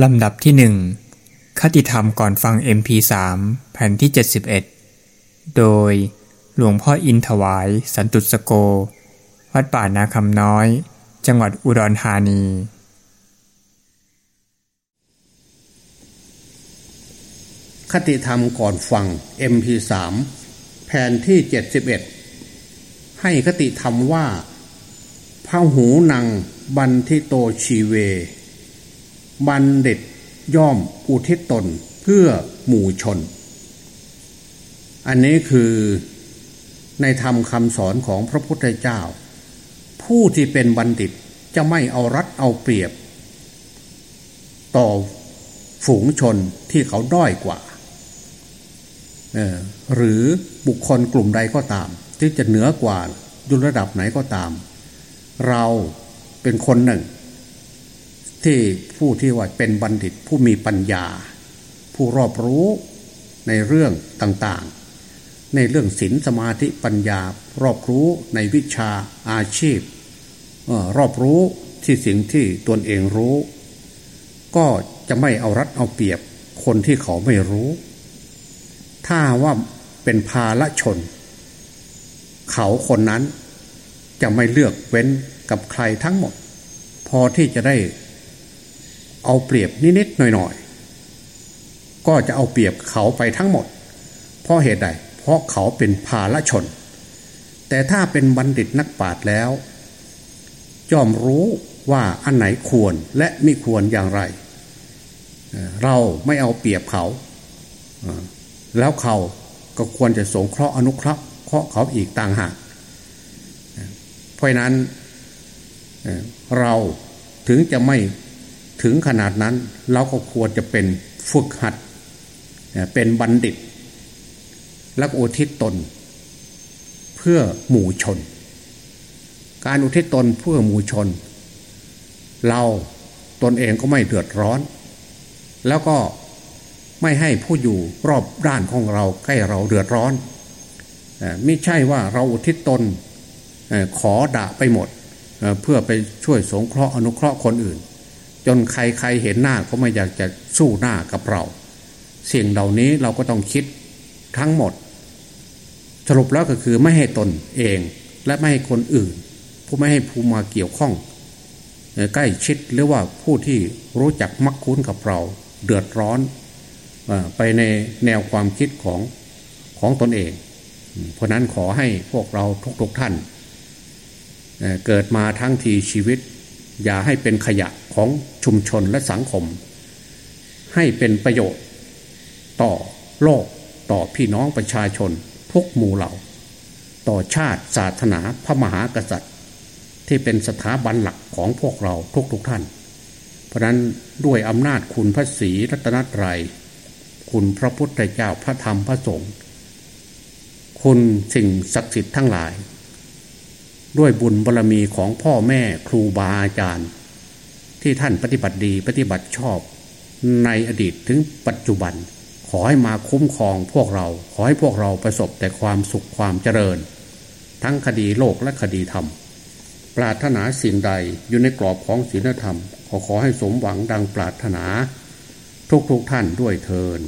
ลำดับที่หนึ่งคติธรรมก่อนฟัง MP3 แผ่นที่ 71 โดยหลวงพ่ออินถวาย สันตุสโก วัดป่านาคำน้อย จังหวัดอุดรธานี คติธรรมก่อนฟัง MP3 แผ่นที่ 71 ให้คติธรรมว่าพระหูนังบันทิโตชีเว บัณฑิตย่อมอุทิศตนเพื่อหมู่ชน อันนี้คือในธรรมคำสอนของพระพุทธเจ้า ผู้ที่เป็นบัณฑิตจะไม่เอารัดเอาเปรียบ ต่อฝูงชนที่เขาด้อยกว่า หรือบุคคลกลุ่มใดก็ตาม ที่จะเหนือกว่ายุระดับไหนก็ตาม เราเป็นคนหนึ่ง ที่ผู้ที่ว่าเป็นบัณฑิตผู้มีปัญญา ผู้รอบรู้ในเรื่องต่างๆ ในเรื่องศีลสมาธิปัญญา รอบรู้ในวิชาอาชีพรอบรู้ที่สิ่งที่ตนเองรู้ ก็จะไม่เอารัดเอาเปรียบคนที่เขาไม่รู้ ถ้าว่าเป็นภาละชน เขาคนนั้นจะไม่เลือกเว้นกับใครทั้งหมด พอที่จะได้ เอาเปรียบนิดๆหน่อยๆ ก็จะเอาเปรียบเขาไปทั้งหมด เพราะเหตุใด เพราะเขาเป็นภาลชน แต่ถ้าเป็นบัณฑิตนักปราชญ์แล้วย่อมรู้ว่าอันไหนควรและไม่ควรอย่างไร เราไม่เอาเปรียบเขา แล้วเขาก็ควรจะสงเคราะห์อนุเคราะห์เคราะห์เขาอีกต่างหาก เพราะนั้นเราถึงจะไม่ ถึงขนาดนั้นเราก็ควรจะเป็นฝึกหัด เป็นบัณฑิต และอุทิศตน เพื่อหมู่ชน การอุทิศตนเพื่อหมู่ชน เราตนเองก็ไม่เดือดร้อน แล้วก็ไม่ให้ผู้อยู่รอบด้านของเราใกล้เราเดือดร้อนไม่ใช่ว่าเราอุทิศตนขอด่าไปหมดเพื่อไปช่วยสงเคราะห์อนุเคราะห์คนอื่น จนใครใครเห็นหน้าก็ไม่อยากจะสู้หน้ากับเราสิ่งเหล่านี้เราก็ต้องคิดทั้งหมด สรุปแล้วก็คือไม่ให้ตนเองและไม่ให้คนอื่น ผู้ไม่ให้ผู้มาเกี่ยวข้อง ใกล้ชิดหรือว่าผู้ที่รู้จักมักคุ้นกับเรา เดือดร้อนไปในแนวความคิดของของตนเอง เพราะนั้นขอให้พวกเราทุกๆทท่าน เกิดมาทั้งทีชีวิต อย่าให้เป็นขยะ ของชุมชนและสังคม ให้เป็นประโยชน์ต่อโลกต่อพี่น้องประชาชนทุกหมู่เหล่า ต่อชาติศาสนาพระมหากษัตริย์ ที่เป็นสถาบันหลักของพวกเราทุกๆทท่าน เพราะนั้นด้วยอำนาจคุณพระศรีรัตนตรยัยคุณพระพุทธเจ้าพระธรรมพระสงฆ์คุณสิ่งศักดิ์สิทธิ์ทั้งหลาย ด้วยบุญบารรมีของพ่อแม่ครูบาอาจารย์ ที่ท่านปฏิบัติดีปฏิบัติชอบ ในอดีตถึงปัจจุบัน ขอให้มาคุ้มครองพวกเรา ขอให้พวกเราประสบแต่ความสุขความเจริญ ทั้งคดีโลกและคดีธรรม ปรารถนาสิ่งใดอยู่ในกรอบของศีลธรรม ขอขอให้สมหวังดังปรารถนา ทุกๆทท่านด้วยเทิน